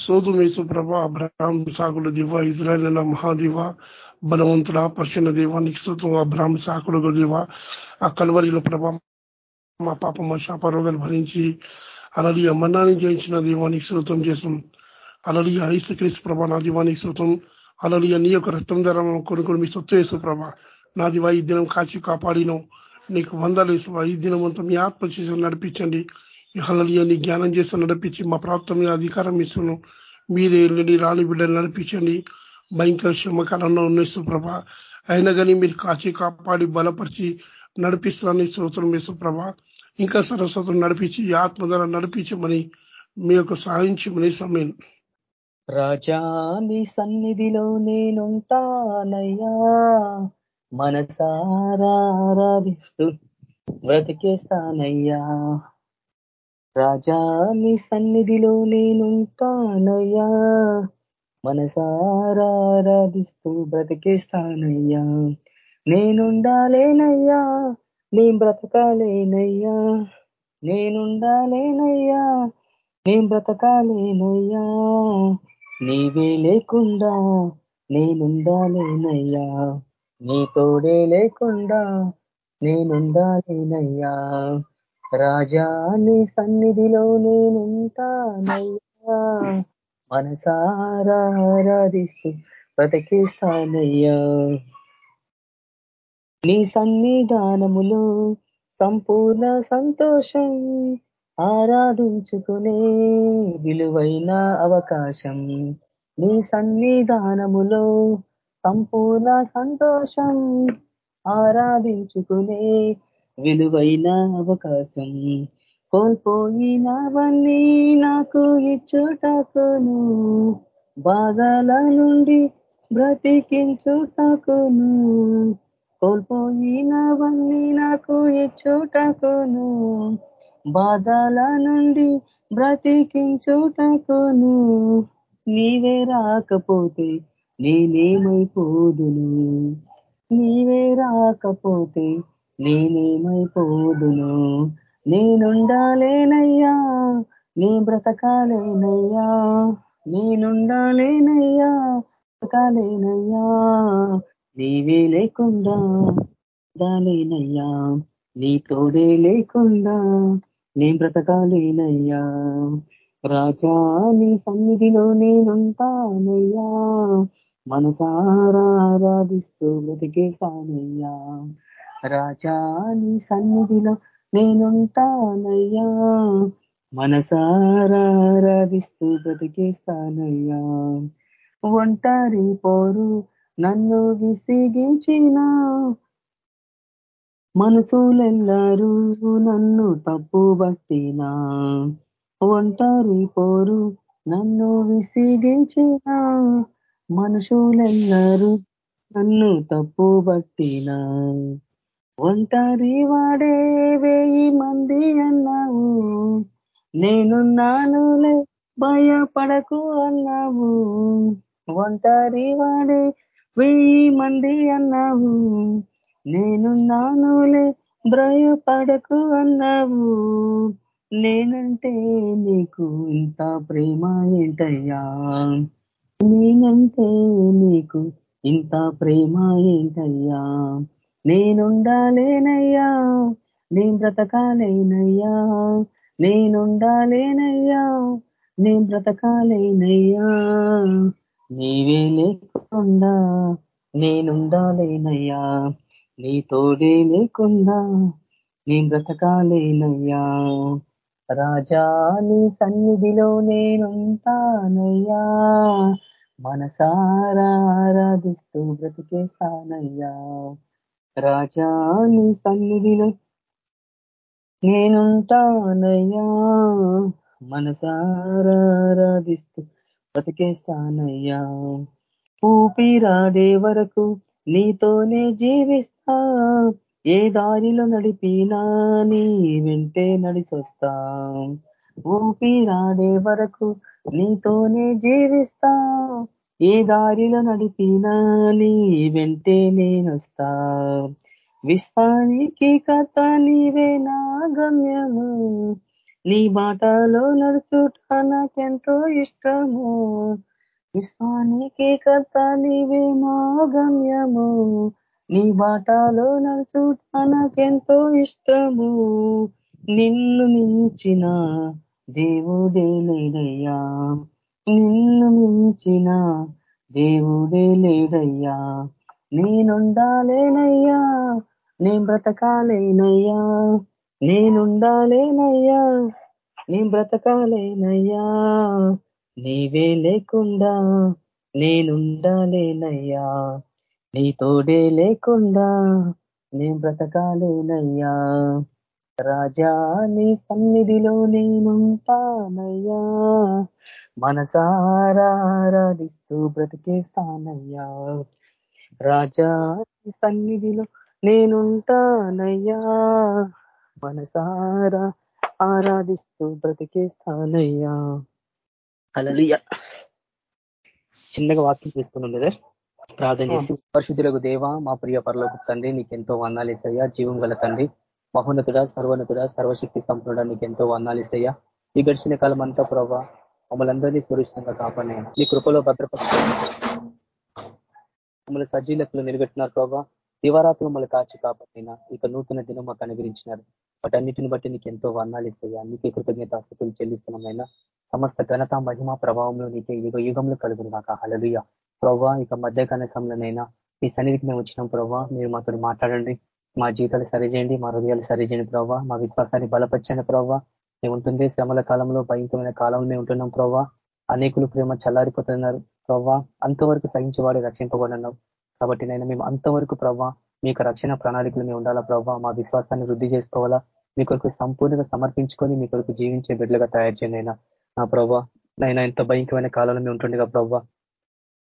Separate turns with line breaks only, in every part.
సోదుమేసు ప్రభ Abraham Sakula దివ Israel మహాదివ బలవంతుడ పర్షణ దేవ నిక్షితం అబ్రాహ్మ సాకుల దివ ఆ కలవరిలో ప్రభ మా పాప మా శాప భరించి అలలియ మన్నాన్ని జయించిన దీవానికి శృతం చేసాం ఐసు క్రీస్తు ప్రభ నా దీవానికి శృతం అలలియ నీ యొక్క రక్తం ధర కొనుక్కొని మీ సొత్తు వేసు ప్రభ నా దివా ఈ దినం కాచి కాపాడినాం. నీకు వందలు వేసు ఈ దినం అంతా మీ ఆత్మ చేసి నడిపించండి. హలలియ జ్ఞానం చేసి నడిపించి మా ప్రాప్తం మీద అధికారం ఇస్తున్నాం. మీరే నీ రాణి బిడ్డలు నడిపించండి. భయంకర శ్రమకాలంలో ఉన్న సుప్రభ అయినా కానీ మీరు కాచి కాపాడి బలపరిచి నడిపిస్తున్నాను శ్రోతం మీ సుప్రభ ఇంకా సరస్వతం నడిపించి ఆత్మ ద్వారా నడిపించమని మీ యొక్క సాధించమని సమయం.
రాజా నీ సన్నిధిలో నేనుంటానయ్యా. మనసారాధిస్తూ బ్రతికేస్తానయ్యా. రాజా నీ సన్నిధిలో నేనుంటానయ్యా. మనసారాధిస్తూ బ్రతికేస్తానయ్యా. నేనుండాలేనయ్యా నేను బ్రతకాలేనయ్యా. నేనుండాలేనయ్యా నేను బ్రతకాలేనయ్యా. నీవే లేకుండా నేనుండాలేనయ్యా. నీ తోడే లేకుండా నేనుండాలేనయ్యా. రాజా నీ సన్నిధిలో నేనుంటానయ్యా. మనసారాధిస్తూ బ్రతికిస్తానయ్యా. నీ సన్నిధానములో సంపూర్ణ సంతోషం ఆరాధించుకునే విలువైన అవకాశం. నీ సన్నిధానములో సంపూర్ణ సంతోషం ఆరాధించుకునే విలువైన అవకాశం కోల్పోయినవన్నీ నాకు ఇచ్చుటకును. బాధల నుండి బ్రతికించుటకును. కోల్పోయినవన్నీ నాకు ఇచ్చుటకును. బాధల నుండి బ్రతికించుటకును. నీవే రాకపోతే నేనేమైపోదును? నీవే రాకపోతే నేనేమైపోదును? నేనుండాలేనయ్యా. నీ బ్రతకాలేనయ్యా. నేనుండాలేనయ్యా. బ్రతకాలేనయ్యా. నీవే లేకుండా దాలేనయ్యా నీ తోడే లేకుండా నీ బ్రతకాలేనయ్యా. రాజా నీ సన్నిధిలో నేనుంటానయ్యా. మనసారాధిస్తూ బ్రతికేశానయ్యా. రాజాని సన్నిధిలో నేనుంటానయ్యా. మనసారాధిస్తూ బ్రతికేస్తానయ్యా ఒంటరి పోరు నన్ను విసిగించిన మనసులెల్లరూ నన్ను తప్పు బట్టినా ఒంటరి పోరు నన్ను విసిగించిన మనుషులెల్లరూ నన్ను తప్పు బట్టినా ఒంటరి వాడే వేయి మంది అన్నావు. నేనున్నానులే భయపడకు అన్నావు. ఒంటరి వాడే వెయ్యి మంది అన్నావు. నేనున్నానులే భయపడకు అన్నావు. నేనంటే నీకు ఇంత ప్రేమ ఏంటయ్యా? నేనంటే నీకు ఇంత ప్రేమ ఏంటయ్యా? నేనుండాలేనయ్యా నేను బ్రతకాలేనయ్యా నేనుండాలేనయ్యా నేను బ్రతకాలేనయ్యా. నీవే లేకుండా నేనుండాలేనయ్యా నీ తోడే లేకుండా నీ బ్రతకాలేనయ్యా. రాజా నీ సన్నిధిలో నేనుంటానయ్యా మనసారాధిస్తూ బ్రతికేస్తానయ్యా. రాజా నీ సన్నిధిలో నేనుంటానయ్యా. మనసారాధిస్తూ బ్రతికేస్తానయ్యా ఊపిరాడే వరకు నీతోనే జీవిస్తా. ఏ దారిలో నడిపినా నీ వెంటే నడిచొస్తా ఊపిరాడే వరకు నీతోనే జీవిస్తా. ఏ దారిలో నడిపినా నీ వెంటే నేనొస్తా. విశ్వానికి కథ నీవే నా గమ్యము. నీ బాటలో నడుచుట నాకెంతో ఇష్టము. విశ్వానికి కథ నీవే మా గమ్యము. నీ బాటలో నడుచుట నాకెంతో ఇష్టము. నిన్ను మించిన దేవుడే లేదయ్యా నిన్ను మించిన దేవుడే లేదయ్యా నేనుండాలేనయ్యా. నేను బ్రతకాలేనయ్యా. నేనుండాలేనయ్యా. నేను బ్రతకాలేనయ్యా. నీవే లేకుండా నేనుండాలేనయ్యా. నీ తోడే లేకుండా నేను బ్రతకాలేనయ్యా. రాజా నీ సన్నిధిలో నేనుంటానయ్యా. మనసారాధిస్తూ బ్రతికేస్తానయ్యా రాజా సన్నిధిలో నేనుంటానయ్యా. మనసారా ఆరాధిస్తూ బ్రతికేస్తానయ్యా అలలియ చిన్నగా వాక్యం తీసుకున్నాం కదా ప్రార్థన చేసి పరిశుద్ధులకు దేవ మా ప్రియ పరలోకి తండ్రి నీకెంతో వందాలిస్తయ్యా జీవం గల తండ్రి మహోన్నతుడ సర్వోన్నతుడ సర్వశక్తి సంపూర్ణ నీకు ఎంతో వందాలిస్తయ్యా ఈ గడిచిన కాలం అంతా ప్రభావ మమ్మల్ని అందరినీ సురక్షితంగా కాపాడినా నీ కృపలో భద్రపరుచు మమ్మల్ని సజీలకులు నిలబెట్టినారు ప్రభావ దివారాత్రులు మమ్మల్ని కాచి కాపాడినా ఇక నూతన దినం మాకు అనుగ్రహించినారు. వాటన్నిటిని బట్టి నీకు ఎంతో వర్ణాలు ఇస్తాయా నీకే కృతజ్ఞత స్థితులు చెల్లిస్తున్నామైనా సమస్త ఘనత మహిమ ప్రభావంలో నీకే యుగ యుగంలో కలుగును నాకు హలలుయ ప్రభావ ఇక మధ్యకాల సమయంలోనైనా ఈ సన్నిధికి మేము వచ్చినాం ప్రభావ మీరు మాతో మాట్లాడండి. మా జీవితాలు సరిచేయండి మా హృదయాలు సరిచేయండి ప్రభావ మా విశ్వాసాన్ని బలపరచండి ప్రభావ మేము శ్రమల కాలంలో భయంకరమైన కాలంలో ఉంటున్నాం ప్రవ్వా. అనేకులు ప్రేమ చల్లారిపోతున్నారు ప్రవ్వా. అంతవరకు సహించేవాడు రక్షింపబడినావు. కాబట్టి నేను మేము అంతవరకు ప్రవ్వా మీకు రక్షణ ప్రణాళికలు మేము ఉండాలా ప్రవ్వా? మా విశ్వాసాన్ని వృద్ధి చేసుకోవాలా? మీ కొరకు సంపూర్ణంగా సమర్పించుకొని మీ కొరకు జీవించే బిడ్డలుగా తయారు చేయండి అయినా నా ప్రవ్వా నైనా ఎంత భయంకరమైన కాలంలో మేము ఉంటుండగా ప్రవ్వా.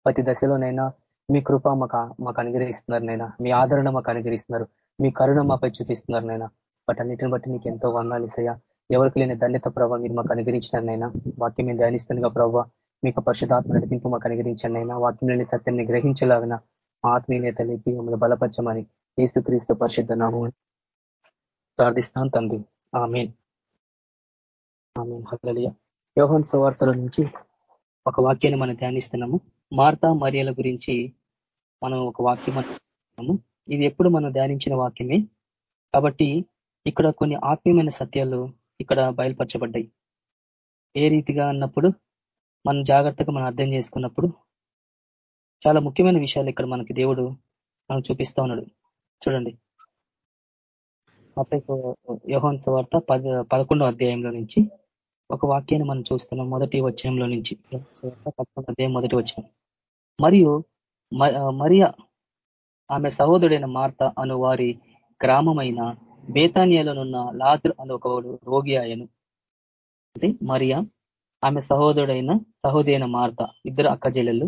ప్రతి దశలోనైనా మీ కృప మాకు మాకు అనుగ్రహిస్తున్నారు నైనా. మీ ఆదరణ మాకు అనుగ్రహిస్తున్నారు. మీ కరుణ మాపై చూపిస్తున్నారు నైనా వాటన్నిటిని బట్టి నీకు ఎంతో వందాలు ఇసయ్యా ఎవరికి లేని ధన్యత ప్రభావ మీరు మాకు అనుగ్రహించినారనైనా వాక్యం మేము ధ్యానిస్తుండగా ప్రభావ మీకు పరిశుధాత్మ నడిపింపు మాకు అనుగ్రహించండి అయినా వాక్యం లేని సత్యాన్ని గ్రహించలాగిన ఆత్మీయత లేపి మమ్మల్ని బలపరచమని ఏసు క్రీస్తు పరిశుద్ధ నామం ప్రార్థిస్తాను తండ్రి. ఆమెన్. ఆమెన్. హలలియ యోహన్ సువార్తల నుంచి ఒక వాక్యాన్ని మనం ధ్యానిస్తున్నాము. మార్తా మరియల గురించి మనం ఒక వాక్యం ఇది ఎప్పుడు మనం ధ్యానించిన వాక్యమే. కాబట్టి ఇక్కడ కొన్ని ఆత్మీయమైన సత్యాలు ఇక్కడ బయలుపరచబడ్డాయి. ఏ రీతిగా అన్నప్పుడు మనం జాగ్రత్తగా మనం అర్థం చేసుకున్నప్పుడు చాలా ముఖ్యమైన విషయాలు ఇక్కడ మనకి దేవుడు మనం చూపిస్తా ఉన్నాడు. చూడండి. యోహన్ వార్త పద పదకొండో అధ్యాయంలో నుంచి ఒక వాక్యాన్ని మనం చూస్తున్నాం మొదటి వచనంలో నుంచి. పదకొండో అధ్యాయం మొదటి వచనం. మరియు మరియా ఆమె సహోదరుడైన మార్త అను వారి గ్రామమైన బేతానియాలోనున్న లాతురు అను ఒకడు రోగి ఆయను. అంటే మరియా ఆమె సహోదరుడైన సహోదరైన మార్త ఇద్దరు అక్కజెల్లెలు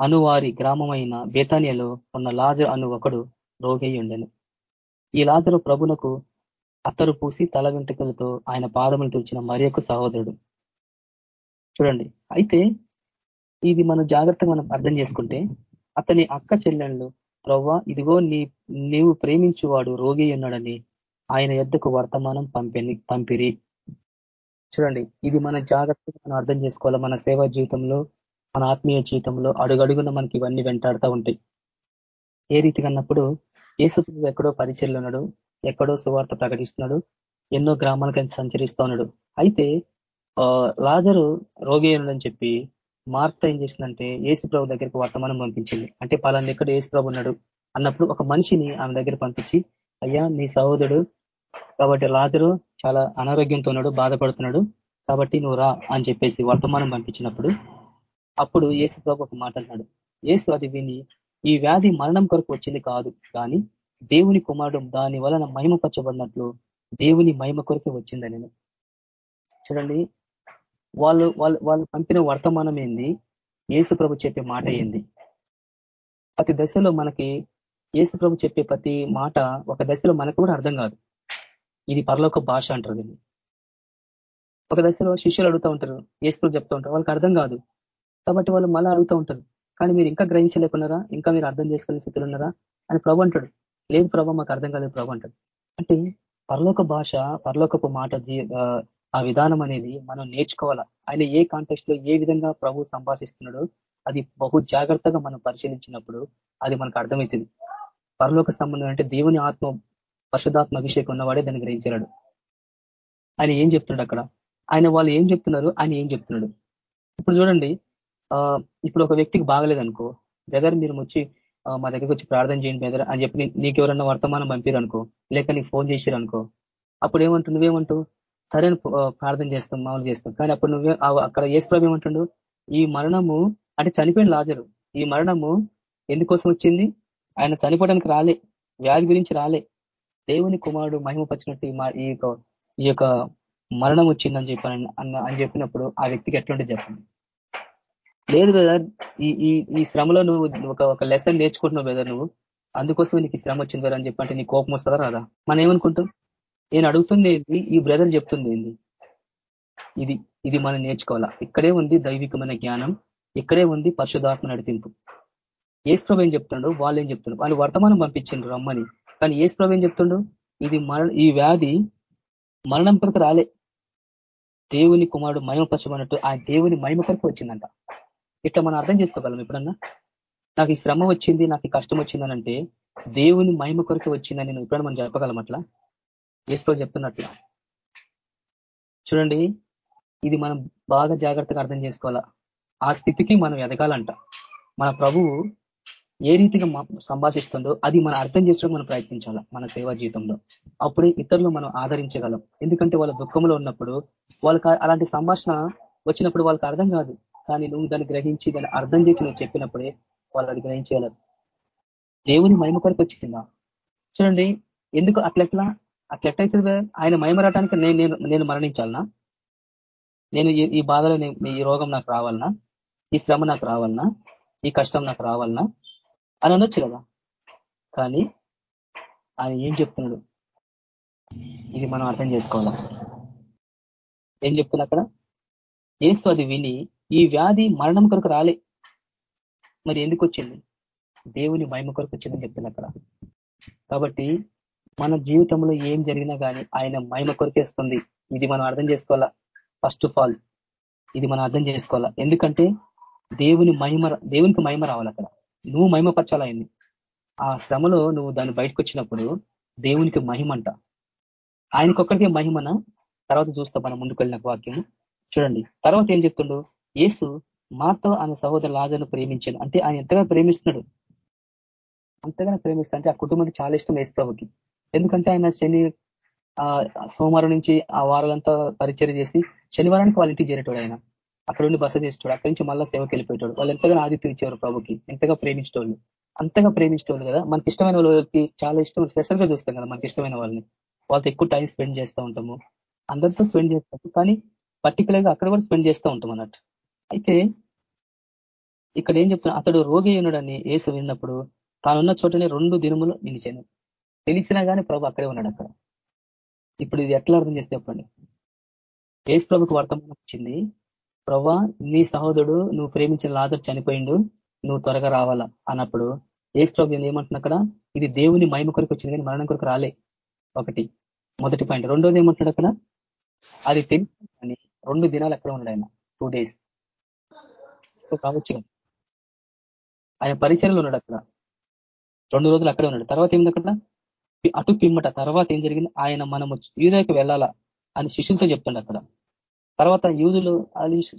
అనువారి గ్రామమైన బేతానియలో ఉన్న లాజర్ అను ఒకడు రోగి ఉండెను. ఈ లాజరు ప్రభునకు అత్తరు పూసి తల వెంట్రుకలతో ఆయన పాదములు తుడిచిన మరియకు సహోదరుడు. చూడండి అయితే ఇది మనం జాగ్రత్తగా మనం అర్థం చేసుకుంటే అతని అక్క చెల్లెళ్ళు ప్రవ్వా ఇదిగో నీ నీవు ప్రేమించువాడు రోగి ఉన్నాడని ఆయన ఎద్దకు వర్తమానం పంపిని పంపిరి. చూడండి ఇది మన జాగ్రత్తగా మనం అర్థం చేసుకోవాలి? మన సేవా జీవితంలో మన ఆత్మీయ జీవితంలో అడుగడుగున మనకి ఇవన్నీ వెంటాడుతూ ఉంటాయి. ఏ రీతిగా అన్నప్పుడు ఏసుప్రభు ఎక్కడో పరిచయలు ఉన్నాడు ఎక్కడో సువార్త ప్రకటిస్తున్నాడు ఎన్నో గ్రామాలకైనా సంచరిస్తూ ఉన్నాడు. అయితే లాజరు రోగి అని చెప్పి మార్త ఏం చేసిందంటే ఏసు ప్రభు దగ్గరికి వర్తమానం పంపించింది. అంటే పలానా ఎక్కడ ఏసు ప్రభు ఉన్నాడు అన్నప్పుడు ఒక మనిషిని ఆమె దగ్గర పంపించి అయ్యా నీ సహోదరుడు కాబట్టి లాదరు చాలా అనారోగ్యంతో ఉన్నాడు బాధపడుతున్నాడు కాబట్టి నువ్వు రా అని చెప్పేసి వర్తమానం పంపించినప్పుడు అప్పుడు ఏసు ప్రభు ఒక మాట అన్నాడు ఏసు అది విని ఈ వ్యాధి మరణం కొరకు వచ్చింది కాదు కానీ దేవుని కుమారుడు దాని వలన మహిమపరచబడినట్లు దేవుని మహిమ కొరకే వచ్చిందని చూడండి వాళ్ళు వాళ్ళు వాళ్ళు పంపిన వర్తమానం ఏంది? ఏసుప్రభు చెప్పే మాట ఏంది? ప్రతి దశలో మనకి యేసు ప్రభు చెప్పే ప్రతి మాట ఒక దశలో మనకు కూడా అర్థం కాదు. ఇది పరలోక భాష అంటారు దీన్ని. ఒక దశలో శిష్యులు అడుగుతూ ఉంటారు ఏసుకులు చెప్తూ ఉంటారు వాళ్ళకి అర్థం కాదు. కాబట్టి వాళ్ళు మళ్ళీ అడుగుతూ ఉంటారు కానీ మీరు ఇంకా గ్రహించలేకున్నారా? ఇంకా మీరు అర్థం చేసుకునే స్థితిలో ఉన్నారా? అని ప్రభు అంటాడు. లేదు ప్రభావ మాకు అర్థం కాలేదు ప్రభు అంటాడు. అంటే పరలోక భాష పరలోకపు మాట ఆ విధానం అనేది మనం నేర్చుకోవాలా? ఆయన ఏ కాంటెక్స్ట్లో ఏ విధంగా ప్రభు సంభాషిస్తున్నాడో అది బహు జాగ్రత్తగా మనం పరిశీలించినప్పుడు అది మనకు అర్థమవుతుంది. పరలోక సంబంధం అంటే దేవుని ఆత్మ పరిశుధాత్మ అభిషేకం ఉన్నవాడే దాన్ని గ్రహించాడు ఆయన ఏం చెప్తున్నాడు అక్కడ? ఆయన వాళ్ళు ఏం చెప్తున్నారు? ఆయన ఏం చెప్తున్నాడు? ఇప్పుడు చూడండి ఇప్పుడు ఒక వ్యక్తికి బాగలేదనుకో బ్రదర్ మీరు వచ్చి మా దగ్గరికి వచ్చి ప్రార్థన చేయండి బ్రదర్ అని చెప్పి నీకు ఎవరన్నా వర్తమానం పంపారు అనుకో లేక నీకు ఫోన్ చేశారు అనుకో అప్పుడు ఏమంటు నువ్వేమంటావు సరే ప్రార్థన చేస్తాం మామూలు చేస్తాం. కానీ అప్పుడు నువ్వే అక్కడ ఏసుప్రభు ఏమంటుండు? ఈ మరణము అంటే చనిపోయిన లాజరు ఈ మరణము ఎందుకోసం వచ్చింది? ఆయన చనిపోవడానికి రాలే వ్యాధి గురించి రాలే. దేవుని కుమారుడు మహిమపరిచినట్టు ఈ యొక్క ఈ యొక్క మరణం వచ్చిందని చెప్పాను అన్న అని చెప్పినప్పుడు ఆ వ్యక్తికి ఎట్లుంటే చెప్పండి? లేదు బ్రదర్ ఈ ఈ ఈ శ్రమలో నువ్వు ఒక ఒక లెసన్ నేర్చుకుంటున్నావు బ్రదర్ నువ్వు. అందుకోసం నీకు శ్రమ వచ్చింది బ్రదర్ అని చెప్పంటే నీ కోపం వస్తుందా రాదా? మనం ఏమనుకుంటాం? నేను అడుగుతుంది ఏంటి ఈ బ్రదర్ చెప్తుంది ఏంది? ఇది ఇది మనం నేర్చుకోవాలా? ఇక్కడే ఉంది దైవికమైన జ్ఞానం ఇక్కడే ఉంది పరిశుధాత్మ నడిపింపు. ఏసు ఏం చెప్తుండో వాళ్ళు ఏం చెప్తుండ్రు వాళ్ళు వర్తమానం పంపించిండ్రు రమ్మని. కానీ ఏసు ఏం చెప్తుండో? ఇది మరణ ఈ వ్యాధి మరణం కొరకు రాలే. దేవుని కుమారుడు మహిమపరచమన్నట్టు ఆ దేవుని మహిమ కొరకు వచ్చిందంట. ఇట్లా మనం అర్థం చేసుకోగలం ఎప్పుడన్నా? నాకు ఈ శ్రమ వచ్చింది నాకు ఈ కష్టం వచ్చిందనంటే దేవుని మహిమ కొరకు వచ్చిందని నేను ఎప్పుడన్నా మనం చెప్పగలం అట్లా ఏసుకో చెప్తున్నట్లు చూడండి ఇది మనం బాగా జాగ్రత్తగా అర్థం చేసుకోవాలా? ఆ స్థితికి మనం ఎదగాలంట. మన ప్రభువు ఏ రీతిగా సంభాషిస్తుందో అది మనం అర్థం చేసుకోవడం మనం ప్రయత్నించాలి మన సేవా జీవితంలో. అప్పుడే ఇతరులు మనం ఆదరించగలం. ఎందుకంటే వాళ్ళ దుఃఖంలో ఉన్నప్పుడు వాళ్ళకి అలాంటి సంభాషణ వచ్చినప్పుడు వాళ్ళకి అర్థం కాదు. కానీ నువ్వు దాన్ని గ్రహించి దాన్ని అర్థం చేసి నువ్వు చెప్పినప్పుడే వాళ్ళు అది గ్రహించగలరు. దేవుని మహిమ కొరకు వచ్చిందా? చూడండి ఎందుకు అట్లెట్లా అట్లెట్లయితే ఆయన మహిమ నేను నేను నేను మరణించాలనా? నేను ఈ బాధలో ఈ రోగం నాకు రావాలనా? ఈ శ్రమ నాకు రావాలనా? ఈ కష్టం నాకు రావాలనా? అని అనొచ్చు కదా. కానీ ఆయన ఏం చెప్తున్నాడు? ఇది మనం అర్థం చేసుకోవాలా? ఏం చెప్తున్నా అక్కడ? ఏసు అది విని ఈ వ్యాధి మరణం కొరకు రాలే. మరి ఎందుకు వచ్చింది? దేవుని మహిమ కొరకు వచ్చిందని చెప్తున్నా అక్కడ. కాబట్టి మన జీవితంలో ఏం జరిగినా కానీ ఆయన మహిమ కొరికేస్తుంది. ఇది మనం అర్థం చేసుకోవాలా? ఫస్ట్ ఆఫ్ ఆల్ ఇది మనం అర్థం చేసుకోవాలా? ఎందుకంటే దేవుని మహిమ దేవునికి మహిమ రావాలి అక్కడ. నువ్వు మహిమపరచాలయన్ని ఆ శ్రమలో నువ్వు దాన్ని బయటకు వచ్చినప్పుడు దేవునికి మహిమంట. ఆయనకొక్కడికే మహిమన? తర్వాత చూస్తా మనం ముందుకు వెళ్ళిన వాక్యం. చూడండి. తర్వాత ఏం చెప్తుండు? ఏసు మాతో ఆయన సహోదరు లాజను ప్రేమించాడు. అంటే ఆయన ఎంతగా ప్రేమిస్తున్నాడు. అంతగా ప్రేమిస్తా అంటే ఆ కుటుంబానికి చాలా ఇష్టం ఏసు ఎందుకంటే ఆయన శని సోమవారం నుంచి ఆ వారాలంతా పరిచయం చేసి శనివారానికి వాళ్ళ ఇంటికి చేరేటోడు ఆయన. అక్కడ ఉండి బస చేసేటోడు అక్కడి నుంచి మళ్ళీ సేవకి వెళ్ళిపోయేటోడు. వాళ్ళు ఎంతగా ఆదిత్యం ఇచ్చేవారు ప్రభుకి ఎంతగా ప్రేమించేటోళ్ళు. అంతగా ప్రేమించేవాళ్ళు కదా. మనకి ఇష్టమైన వాళ్ళకి చాలా ఇష్టం. స్పెషల్గా చూస్తాం కదా మనకి ఇష్టమైన వాళ్ళని. వాళ్ళతో ఎక్కువ టైం స్పెండ్ చేస్తూ ఉంటాము. అందరితో స్పెండ్ చేస్తాము కానీ పర్టికులర్గా అక్కడ కూడా స్పెండ్ చేస్తూ ఉంటాం అన్నట్టు. అయితే ఇక్కడ ఏం చెప్తున్నా అతడు రోగి ఉన్నాడని ఏసు విన్నప్పుడు తానున్న చోటనే రెండు దినములు నిలిచాను. తెలిసినా కానీ ప్రభు అక్కడే ఉన్నాడు అక్కడ. ఇప్పుడు ఇది ఎట్లా అర్థం చేస్తే చెప్పండి? ఏసు ప్రభుకు వర్తమానం వచ్చింది. ప్రభా నీ సహోదరుడు నువ్వు ప్రేమించిన లాదర్ చనిపోయిండు. నువ్వు త్వరగా రావాలా? అన్నప్పుడు ఏసు ప్రభు ఏమంటున్నా అక్కడ? ఇది దేవుని మహిమ కొరకు వచ్చింది కానీ మరణం కొరకు రాలే. ఒకటి. మొదటి పాయింట్. రెండోది ఏమంటున్నాడు అక్కడ? అది తెలుసు రెండు దినాలు అక్కడ ఉన్నాడు ఆయన. Two days. కావచ్చు ఆయన పరిచయంలో ఉన్నాడు అక్కడ. రెండు రోజులు అక్కడే ఉన్నాడు. తర్వాత ఏమిటి అక్కడ? అటు పిమ్మట తర్వాత ఏం జరిగింది? ఆయన మనము యూదయకు వెళ్ళాలా? అని శిష్యులతో చెప్తుండ అక్కడ. తర్వాత యూదులు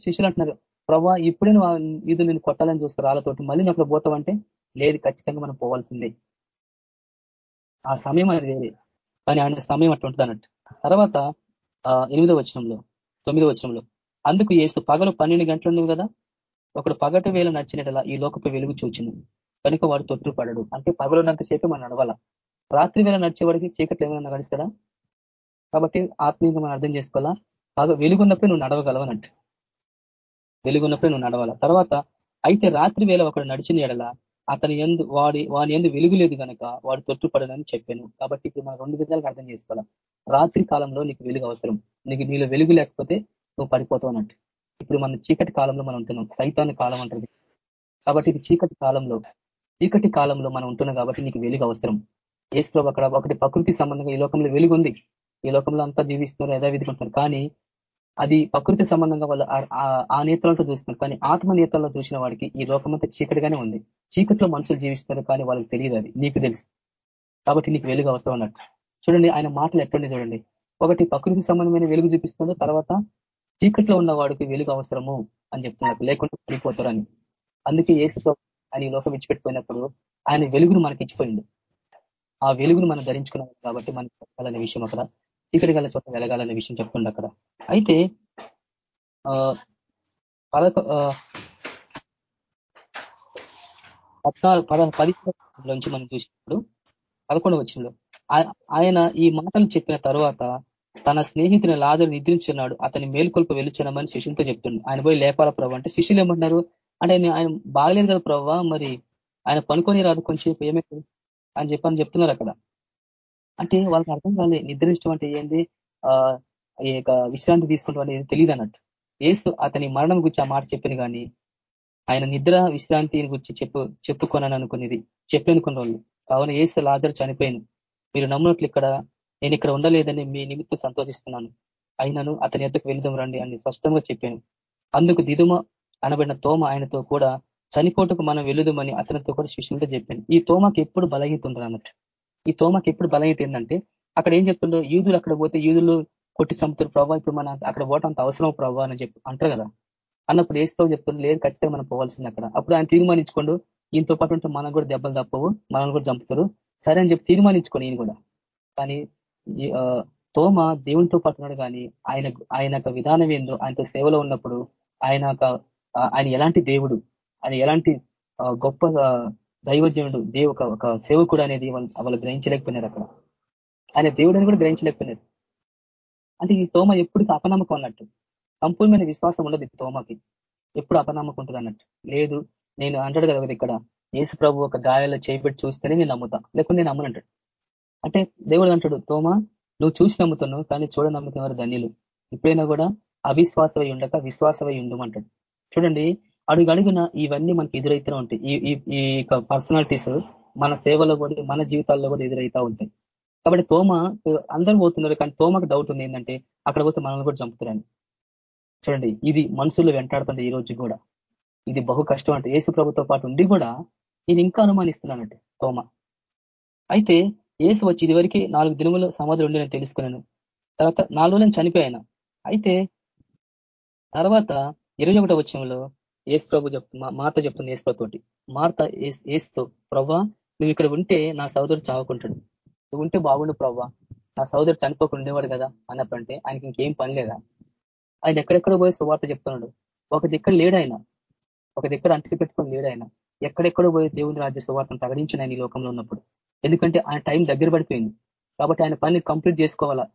శిష్యులు అంటున్నారు ప్రభా ఇప్పుడే నువ్వు యూదులు నేను కొట్టాలని చూస్తారు వాళ్ళతోటి మళ్ళీ అక్కడ పోతావంటే? లేదు ఖచ్చితంగా మనం పోవాల్సిందే. ఆ సమయం అనేది వేరే. కానీ ఆయన సమయం అటువంటిది అన్నట్టు. తర్వాత ఎనిమిదో వచనంలో తొమ్మిదో వచనంలో అందుకు ఏసు పగలు పన్నెండు గంటలు ఉండవు కదా? ఒకడు పగటి వేళ నచ్చినట్లా ఈ లోకపు వెలుగు చూచింది కనుక వాడు తొట్టు పడడు అంటే పగలున్నంతసేపు మనం నడవాల? రాత్రి వేళ నడిచేవాడికి చీకట్లు ఏమైనా నడుస్తారా కాబట్టి ఆత్మీయంగా మనం అర్థం చేసుకోవాలా? బాగా వెలుగున్నప్పుడే నువ్వు నడవగలవనట్టు వెలుగున్నప్పుడే నువ్వు నడవాల? తర్వాత అయితే రాత్రి వేళ ఒకడు నడిచిన ఎడల అతని ఎందు వాడి వాని ఎందు వెలుగు లేదు కనుక వాడు తొట్టుపడనని చెప్పాను. కాబట్టి ఇప్పుడు మనం రెండు విధాలుగా అర్థం చేసుకోవాలా? రాత్రి కాలంలో నీకు వెలుగు అవసరం. నీకు నీలో వెలుగు లేకపోతే నువ్వు పడిపోతావు అన్నట్టు ఇప్పుడు మన చీకటి కాలంలో మనం ఉంటున్నాం. సైతాన్ని కాలం అంటుంది. కాబట్టి ఇది చీకటి కాలంలో చీకటి కాలంలో మనం ఉంటున్నాం కాబట్టి నీకు వెలుగు అవసరం. ఏసులో అక్కడ ఒకటి ప్రకృతి సంబంధంగా ఈ లోకంలో వెలుగు ఉంది ఈ లోకంలో అంతా జీవిస్తున్నారు యథావిధిగా ఉంటారు. కానీ అది ప్రకృతి సంబంధంగా వాళ్ళు ఆ నేత్రాలతో చూస్తున్నారు. కానీ ఆత్మ నేతల్లో చూసిన వాడికి ఈ లోకమంతా చీకటిగానే ఉంది. చీకట్లో మనుషులు జీవిస్తున్నారు కానీ వాళ్ళకి తెలియదు అది. నీకు తెలుసు. కాబట్టి నీకు వెలుగు అవసరం అన్నట్టు. చూడండి ఆయన మాటలు ఎట్లుండే చూడండి. ఒకటి ప్రకృతి సంబంధమైన వెలుగు చూపిస్తుందో తర్వాత చీకట్లో ఉన్న వాడికి వెలుగు అవసరము అని చెప్తున్నారు. లేకుండా పడిపోతారు అని అందుకే ఏసుతో ఆయన ఈ లోకం ఇచ్చిపెట్టిపోయినప్పుడు ఆయన వెలుగును మనకి ఇచ్చిపోయింది ఆ వెలుగును మనం ధరించుకున్నాం కాబట్టి మనకి చెప్పాలనే విషయం అక్కడ చీకటి గల చోట వెలగాలనే విషయం చెప్తుండే అక్కడ. అయితే పదకొ పద్నాలుగు పద పది నుంచి మనం చూసినప్పుడు పదకొండు వచ్చినలో ఆయన ఈ మాటలు చెప్పిన తర్వాత తన స్నేహితుని లాదరు నిద్రించున్నాడు అతని మేల్కొల్ప వెలుచున్నామని శిష్యులతో చెప్తున్నాడు ఆయన పోయి లేపాల ప్రభు అంటే శిష్యులు ఏమంటున్నారు? అంటే ఆయన బాగలేదు కదా ప్రభావ మరి ఆయన పనుకొని రాదు కొంచెం ఏమైతే అని చెప్పని చెప్తున్నారు అక్కడ. అంటే వాళ్ళకి అర్థం కాలే నిద్రించడం అంటే ఏంది? ఆ ఈ విశ్రాంతి తీసుకుంటాం అనేది తెలియదు అన్నట్టు. ఏసు అతని మరణం గురించి ఆ మాట చెప్పింది కానీ ఆయన నిద్ర విశ్రాంతిని గురించి చెప్పు చెప్పుకోనని అనుకునేది చెప్పనుకున్న వాళ్ళు కావున ఏసు లాదర్ చనిపోయాను. మీరు నమ్మునట్లు ఇక్కడ నేను ఇక్కడ ఉండలేదని మీ నిమిత్తం సంతోషిస్తున్నాను. అయినను అతని ఎద్దకు వెళుదాం రండి అని స్పష్టంగా చెప్పాను. అందుకు దిదుమ అనబడిన తోమ ఆయనతో కూడా చనిపోటుకు మనం వెళుదామని అతనితో కూడా శిష్యులతో చెప్పాను. ఈ తోమకి ఎప్పుడు బలహీత ఉంటుంది అన్నట్టు. ఈ తోమకి ఎప్పుడు బలహీత ఏంటంటే అక్కడ ఏం చెప్తుండో యూదులు అక్కడ పోతే యూదులు కొట్టి చంపుతారు. ప్రభావ ఇప్పుడు మన అక్కడ పోవటం అంత అవసరం ప్రభావ అని చెప్పి అంటారు కదా. అన్నప్పుడు ఏసులో చెప్తుండే లేదు ఖచ్చితంగా మనం పోవాల్సింది అక్కడ. అప్పుడు ఆయన తీర్మానించుకోండు ఈయనతో పాటు ఉంటే మనం కూడా దెబ్బలు తప్పవు మనల్ని కూడా చంపుతారు. సరే అని చెప్పి తీర్మానించుకొని ఈయన కూడా. కానీ తోమ దేవునితో పాటు ఉన్నాడు కానీ ఆయన ఆయన విధానం ఏందో ఆయనతో సేవలో ఉన్నప్పుడు ఆయన ఆయన ఎలాంటి దేవుడు ఆయన ఎలాంటి గొప్ప దైవజనుడు దేవు ఒక సేవకుడు అనేది వాళ్ళు గ్రహించలేకపోయినారు అక్కడ. ఆయన దేవుడు కూడా గ్రహించలేకపోయినారు. అంటే ఈ తోమ ఎప్పుడు అపనమ్మకం అన్నట్టు. సంపూర్ణమైన విశ్వాసం ఉండదు తోమకి. ఎప్పుడు అపనమ్మకం ఉంటుంది అన్నట్టు. లేదు నేను అంటాడు కదా ఇక్కడ యేసు ప్రభు ఒక గాయాల్లో చేపెట్టి చూస్తేనే నేను నమ్ముతా. లేకుంటే నేను నమ్మనంటాడు అంటే దేవుడు అంటాడు తోమ నువ్వు చూసి నమ్ముతున్నావు కానీ చూడ నమ్ముతున్నారు ధన్యులు. ఇప్పుడైనా కూడా అవిశ్వాసమై ఉండక విశ్వాసమై ఉండమంటాడు చూడండి అడుగు అడుగున ఇవన్నీ మనకి ఎదురైతూ ఉంటాయి. ఈ ఈ పర్సనాలిటీస్ మన సేవలో కూడా మన జీవితాల్లో కూడా ఎదురైతా ఉంటాయి. కాబట్టి తోమ అందరూ పోతున్నారు కానీ తోమకు డౌట్ ఉంది ఏంటంటే అక్కడ పోతే మనల్ని కూడా చంపుతారని. చూడండి ఇది మనుషులు వెంటాడుతుంది ఈ రోజు కూడా. ఇది బహు కష్టం అంటే. ఏసు ప్రభుతో పాటు ఉండి కూడా నేను ఇంకా అనుమానిస్తున్నానంటే తోమ. అయితే ఏసు వచ్చి ఇదివరకు నాలుగు దినములు సమాధులు ఉండి నేను తెలుసుకున్నాను. తర్వాత నాలుగు నేను చనిపోయాను. అయితే తర్వాత ఇరవై ఒకటో వచ్చంలో ఏసు ప్రభు చెప్ మార్త చెప్తుంది ఏసు తోటి. మార్త ఏసుతో ప్రవ్వా నువ్వు ఇక్కడ ఉంటే నా సోదరుడు చావుకుంటాడు. నువ్వు ఉంటే బాగుండు ప్రవ్వా. నా సోదరుడు చనిపోకుండా ఉండేవాడు కదా అన్నప్పుడంటే ఆయనకి ఇంకేం పని లేదా? ఆయన ఎక్కడెక్కడ పోయి సువార్త చెప్తున్నాడు. ఒక దిక్కడ లేడు ఆయన ఒక దగ్గర అంటికి పెట్టుకొని లేడు ఆయన ఎక్కడెక్కడ పోయి దేవుని రాజ్య సువార్తను ప్రకటించిన ఆయన ఈ లోకంలో ఉన్నప్పుడు. ఎందుకంటే ఆయన టైం దగ్గర పడిపోయింది. కాబట్టి ఆయన పనిని కంప్లీట్ చేసుకోవాలా?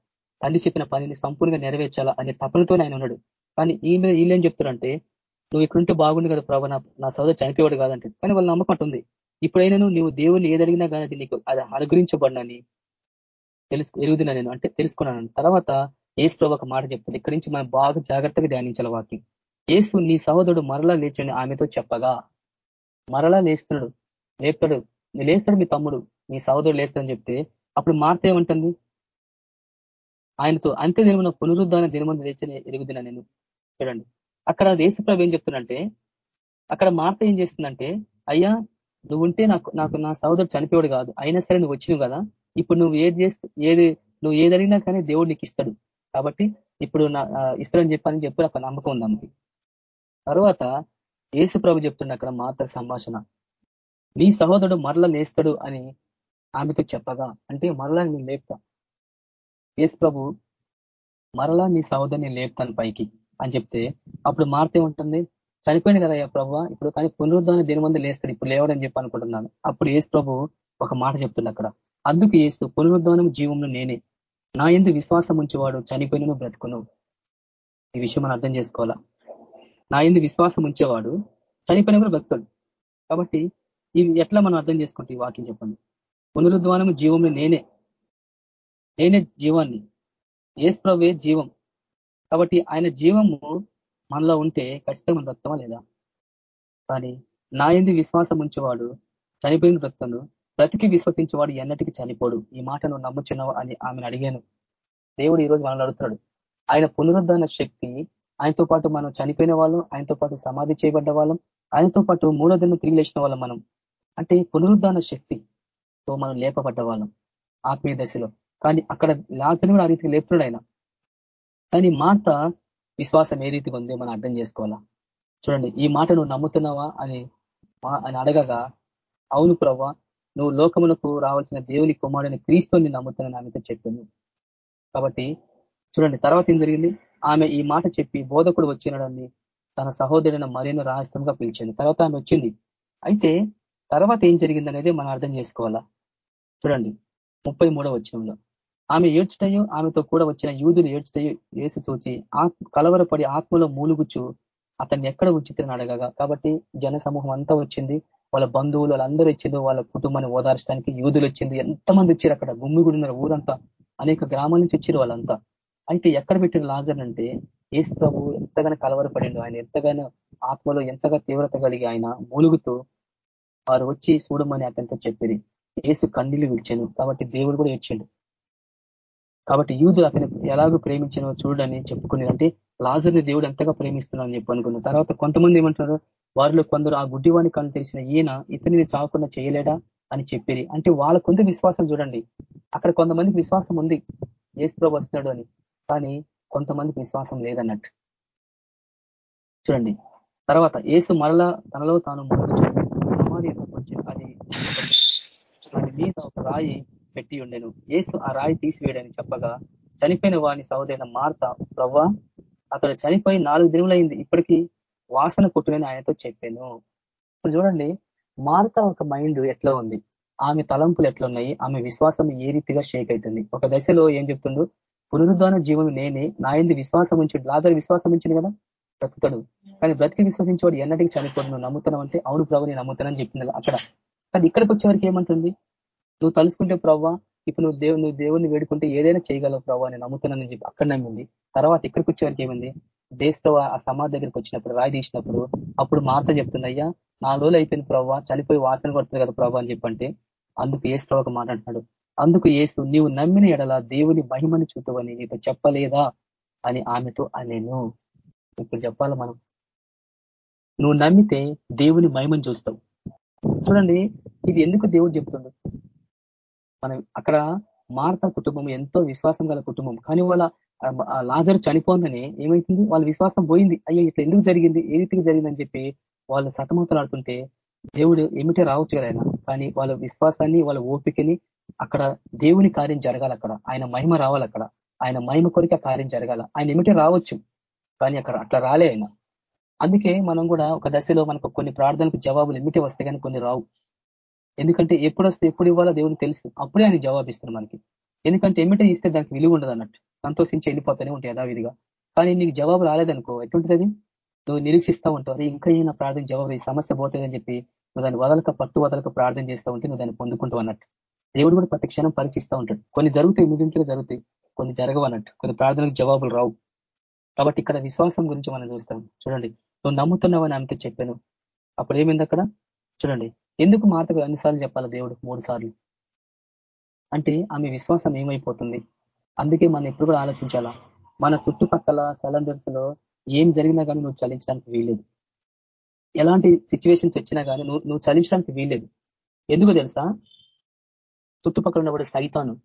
తండ్రి చెప్పిన పనిని సంపూర్ణంగా నెరవేర్చాలా అనే తపనతోనే ఆయన ఉన్నాడు. కానీ ఈమె వీళ్ళేం చెప్తారంటే నువ్వు ఇక్కడుంటే బాగుండు కదా ప్రభా నా సోదరు చనిపోయాడు కాదంటే. కానీ వాళ్ళ నమ్మకం ఉంది ఇప్పుడైనా నువ్వు దేవుని ఏదడిగినా కానీ అది నీకు అది అనుగ్రహించబడినని తెలుసు ఎరుగుదిన నేను? అంటే తెలుసుకున్నాను. తర్వాత ఏసు ప్రభు ఒక మాట చెప్తాడు. ఇక్కడి నుంచి మనం బాగా జాగ్రత్తగా ధ్యానించాలి వాక్యం. ఏసు నీ సహోదరుడు మరలా లేచండి ఆమెతో చెప్పగా మరలా లేస్తున్నాడు. లేపుతాడు. లేస్తాడు మీ తమ్ముడు. మీ సహోదరుడు లేస్తాడని చెప్తే అప్పుడు మార్త ఏమంటుంది? ఆయనతో అంతే దినమున పునరుద్ధాన దినమందు లేచని ఎరుగుదిన నేను? చూడండి. అక్కడ యేసుప్రభు ఏం చెప్తున్నంటే అక్కడ మార్త ఏం చేస్తుందంటే అయ్యా నువ్వు ఉంటే నాకు నాకు నా సహోదరు చనిపోయాడు కాదు. అయినా సరే నువ్వు వచ్చినావు కదా. ఇప్పుడు నువ్వు ఏది చేస్తే ఏది నువ్వు ఏది అడిగినా కానీ దేవుడు నీకు ఇస్తాడు. కాబట్టి ఇప్పుడు నా ఇస్తాడని చెప్పని చెప్పి అక్కడ నమ్మకం ఉంది ఆమెకి తర్వాత యేసు ప్రభు చెప్తున్న అక్కడ మాత సంభాషణ. నీ సహోదరుడు మరల లేస్తాడు అని ఆమెతో చెప్పగా అంటే మరలా నేను లేపుతా. యేసు ప్రభు మరలా నీ సహోదరిని లేపుతాను పైకి. అని చెప్తే అప్పుడు మార్తే ఉంటుంది. చనిపోయింది కదా ప్రభు ఇప్పుడు కానీ పునరుద్ధాన్ని దేని ముందు లేస్తాడు? ఇప్పుడు లేవడని చెప్పి అనుకుంటున్నాను. అప్పుడు ఏసు ప్రభు ఒక మాట చెప్తుంది అక్కడ. అందుకు ఏసు పునరుద్ధానం జీవంలో నేనే. నా ఎందు విశ్వాసం ఉంచేవాడు చనిపోయినను బ్రతుకును. ఈ విషయం మనం అర్థం చేసుకోవాలా? నా ఎందు విశ్వాసం ఉంచేవాడు చనిపోయిన కూడా బ్రతుకుడు కాబట్టి ఇవి ఎట్లా మనం అర్థం చేసుకుంటే ఈ వాక్యం చెప్పండి. పునరుద్ధానము జీవంలో నేనే. నేనే జీవాన్ని. ఏసు ప్రభే జీవం. కాబట్టి ఆయన జీవము మనలో ఉంటే ఖచ్చితంగా మన బ్రతమా లేదా? కానీ నా ఎందు విశ్వాసం ఉంచేవాడు చనిపోయిన బ్రతను బ్రతికి విశ్వసించేవాడు ఎన్నటికి చనిపోడు. ఈ మాటను నమ్ముచున్నావు అని ఆమెను అడిగాను. దేవుడు ఈరోజు మనల్ని అడుగుతున్నాడు. ఆయన పునరుద్ధరణ శక్తి ఆయనతో పాటు మనం చనిపోయిన వాళ్ళం ఆయనతో పాటు సమాధి చేయబడ్డ వాళ్ళం ఆయనతో పాటు మూడో దిన తిరిగి లేచిన వాళ్ళం మనం. అంటే పునరుద్ధాన శక్తితో మనం లేపబడ్డ వాళ్ళం ఆత్మీయ దశలో. కానీ అక్కడ లాజను కూడా ఆ రీతికి లేపుతున్నాడు ఆయన. కానీ మాట విశ్వాసం ఏ రీతిగా ఉందో మనం అర్థం చేసుకోవాలా? చూడండి ఈ మాట నువ్వు నమ్ముతున్నావా అని అని అడగగా అవును ప్రవ్వా నువ్వు లోకమునకు రావాల్సిన దేవుని కుమారుని క్రీస్తుని నమ్ముతున్నాను ఆమెతో చెప్పింది కాబట్టి చూడండి తర్వాత ఏం జరిగింది? ఆమె ఈ మాట చెప్పి బోధకుడు వచ్చినడని తన సహోదరుని మరేను రహస్యంగా పిలిచింది తర్వాత ఆమె వచ్చింది. అయితే తర్వాత ఏం జరిగిందనేది మనం అర్థం చేసుకోవాలా? చూడండి ముప్పై మూడో వచ్చినంలో ఆమె ఏడ్చటయో ఆమెతో కూడా వచ్చిన యూదులు ఏడ్చటయో ఏసు చూచి కలవరపడి ఆత్మలో మూలుగుచు అతన్ని ఎక్కడ ఉంచితని అడగగా కాబట్టి జన సమూహం అంతా వచ్చింది. వాళ్ళ బంధువులు వాళ్ళందరూ వచ్చిందో వాళ్ళ కుటుంబాన్ని ఓదార్చడానికి యూదులు వచ్చింది ఎంతమంది వచ్చారు అక్కడ? గుమ్మిగుడున్నారు ఊరంతా. అనేక గ్రామాల నుంచి వచ్చారు వాళ్ళంతా. అయితే ఎక్కడ పెట్టిన లాజర్ అంటే ఏసు ప్రభు ఎంతగానో కలవరపడిండు. ఆయన ఎంతగానో ఆత్మలో ఎంతగా తీవ్రత కలిగి ఆయన మూలుగుతూ వారు వచ్చి చూడమని అతనితో చెప్పింది ఏసు కన్నీళ్ళు విడిచాను. కాబట్టి దేవుడు కూడా ఇచ్చిండు కాబట్టి యూదు అతని ఎలాగో ప్రేమించినో చూడని చెప్పుకుని అంటే లాజర్ని దేవుడు ఎంతగా ప్రేమిస్తున్నాను చెప్పి అనుకున్నాను తర్వాత కొంతమంది ఏమంటున్నారు వారిలో కొందరు ఆ గుడ్డివాణి కళ్ళు తెలిసిన ఈయన ఇతనిని చావకుండా చేయలేడా అని చెప్పిరి. అంటే వాళ్ళ విశ్వాసం చూడండి అక్కడ కొంతమందికి విశ్వాసం ఉంది ఏసు వస్తున్నాడు అని కానీ కొంతమందికి విశ్వాసం లేదన్నట్టు. చూడండి తర్వాత ఏసు మరలా తనలో తాను సమాధి వచ్చింది అది మీద ఒక రాయి పెట్టి ఉండెను. ఏసు ఆ రాయి తీసివేయడని చెప్పగా చనిపోయిన వాని సహోదరైన మార్త ప్రవ్వా అక్కడ చనిపోయి నాలుగు దినములైంది. ఇప్పటికీ వాసన కొట్టునని ఆయనతో చెప్పాను. ఇప్పుడు చూడండి మార్త ఒక మైండ్ ఎట్లా ఉంది? ఆమె తలంపులు ఎట్లున్నాయి ఆమె విశ్వాసం ఏ రీతిగా షేక్ అవుతుంది ఒక దశలో ఏం చెప్తుండు? పునరుద్ధాన జీవం నేనే నా ఎందు విశ్వాసం ఉంచుడు. లాదర్ విశ్వాసం ఉంచింది కదా? బ్రతుకుతాడు. కానీ బ్రతికి విశ్వసించేవాడు ఎన్నటికి చనిపోడు. నువ్వు నమ్ముతున్నావు అంటే అవును ప్రభు నేను నమ్ముతానని చెప్పింది అక్కడ. కానీ ఇక్కడికి వచ్చేవారికి ఏమంటుంది? నువ్వు తలుసుకుంటే ప్రవ్వా ఇప్పుడు నువ్వు దేవు నువ్వు దేవుని వేడుకుంటే ఏదైనా చేయగలవు ప్రభావ నేను నమ్ముతున్నానని చెప్పి అక్కడ నమ్మింది. తర్వాత ఇక్కడికి వచ్చేవారికి ఏమైంది? దేశప్రభ ఆ సమాధి దగ్గరికి వచ్చినప్పుడు రాయి తీసినప్పుడు అప్పుడు మార్త చెప్తుందయ్యా నాలుగు నా రోజులు అయిపోయింది ప్రవ్వా చనిపోయి వాసన పడుతుంది కదా ప్రభావ అని చెప్పంటే అందుకు ఏసు ప్రభావ మాట్లాడుతున్నాడు అందుకు ఏసు నీవు నమ్మిన ఎడల దేవుని మహిమని చూతవని నీతో చెప్పలేదా? అని ఆమెతో అనేను. ఇప్పుడు చెప్పాలి మనం? నువ్వు నమ్మితే దేవుని మహిమని చూస్తావు. చూడండి ఇది ఎందుకు దేవుడు చెప్తుండు? మనం అక్కడ మార్త కుటుంబం ఎంతో విశ్వాసం గల కుటుంబం. కానీ వాళ్ళ లాజర్ చనిపోందని ఏమైతుంది? వాళ్ళ విశ్వాసం పోయింది. అయ్యో ఇట్లా ఎందుకు జరిగింది? ఏ రీతికి జరిగిందని చెప్పి వాళ్ళు సతమతలాడుతుంటే దేవుడు ఏమిటే రావచ్చు కదా ఆయన. కానీ వాళ్ళ విశ్వాసాన్ని వాళ్ళ ఓపికని అక్కడ దేవుని కార్యం జరగాలి అక్కడ. ఆయన మహిమ రావాలి అక్కడ. ఆయన మహిమ కొరిక కార్యం జరగాల. ఆయన ఏమిటే రావచ్చు. కానీ అక్కడ అట్లా రాలే ఆయన. అందుకే మనం కూడా ఒక దశలో మనకు కొన్ని ప్రార్థనలకు జవాబులు ఏమిటి వస్తాయి కానీ కొన్ని రావు. ఎందుకంటే ఎప్పుడు వస్తే ఎప్పుడు ఇవ్వాలో దేవుని తెలుసు. అప్పుడే ఆయన జవాబిస్తారు మనకి. ఎందుకంటే ఎమిటే ఇస్తే దానికి విలువ ఉండదు అన్నట్టు. సంతోషించి వెళ్ళిపోతూనే ఉంటాయి యథావిధిగా. కానీ నీకు జవాబు రాలేదనుకో ఎటువంటిది నువ్వు నిరీక్షిస్తూ ఉంటావు. ఇంకా ఏమైనా ప్రార్థన జవాబు ఈ సమస్య పోతుందని చెప్పి నువ్వు దాన్ని వదలక పట్టు వదలక ప్రార్థన చేస్తూ ఉంటే నువ్వు దాన్ని పొందుకుంటావు అన్నట్టు. దేవుడు కూడా ప్రతి క్షణం పరీక్షిస్తూ ఉంటాడు. కొన్ని జరుగుతాయి ముగింపులు జరుగుతాయి. కొన్ని జరగవన్నట్టు కొన్ని ప్రార్థనలకు జవాబులు రావు. కాబట్టి ఇక్కడ విశ్వాసం గురించి మనం చూస్తాం. చూడండి. నువ్వు నమ్ముతున్నావని ఆమెతో చెప్పాను. అప్పుడు ఏమైంది అక్కడ? చూడండి. ఎందుకు మార్తకు అన్నిసార్లు చెప్పాలి దేవుడు? మూడు సార్లు. అంటే ఆమె విశ్వాసం ఏమైపోతుంది? అందుకే మనం ఎప్పుడు కూడా ఆలోచించాలా? మన చుట్టుపక్కల సలందర్స్లో ఏం జరిగినా కానీ నువ్వు చలించడానికి వీల్లేదు. ఎలాంటి సిచ్యువేషన్స్ వచ్చినా కానీ నువ్వు నువ్వు చలించడానికి వీల్లేదు. ఎందుకు తెలుసా? చుట్టుపక్కల ఉన్నవాడు సైతాను.